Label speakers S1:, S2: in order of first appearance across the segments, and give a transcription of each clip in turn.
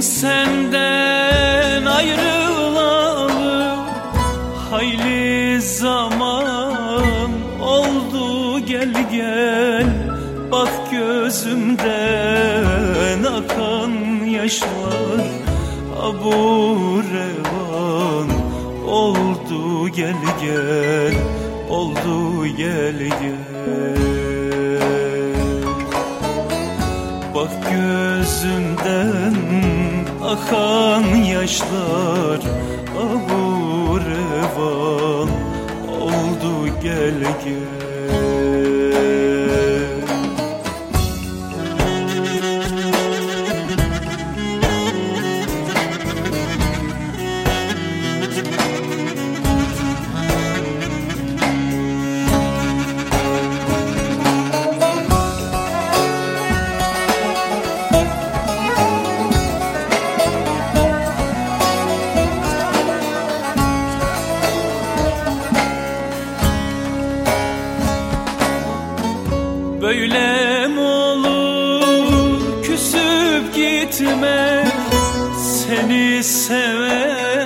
S1: senden ayrılalı Hayli zaman oldu. Gel gel Bak gözümden akan yaşlar. Abu revan oldu gel gel Oldu gel gel akan yaşlar Abu revan oldu gel gel Böyle mi olur? Küsüp gitmek Seni seveni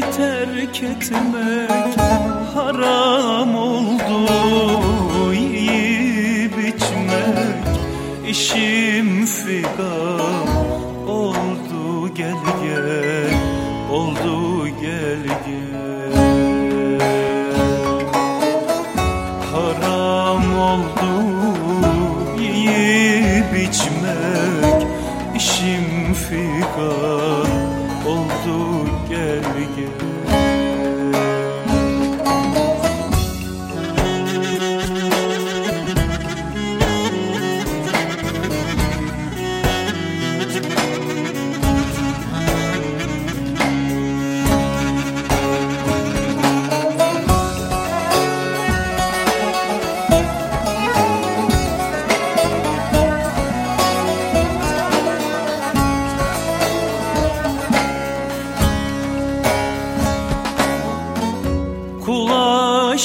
S1: terk etmek Haram oldu. Yiyip içmek İşim figan oldu. Gel gel oldu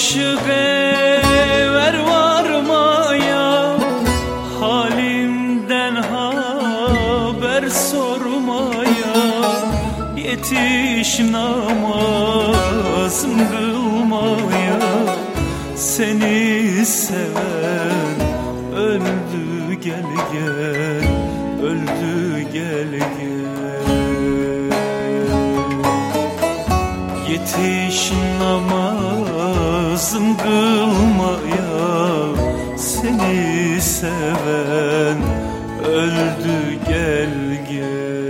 S1: aşık ver varmaya Halimden haber sormaya. Yetiş namazım kılmaya Seni seven öldü gel gel Öldü gel gel Yetiş namazım kılmaya Seni seven öldü gel gel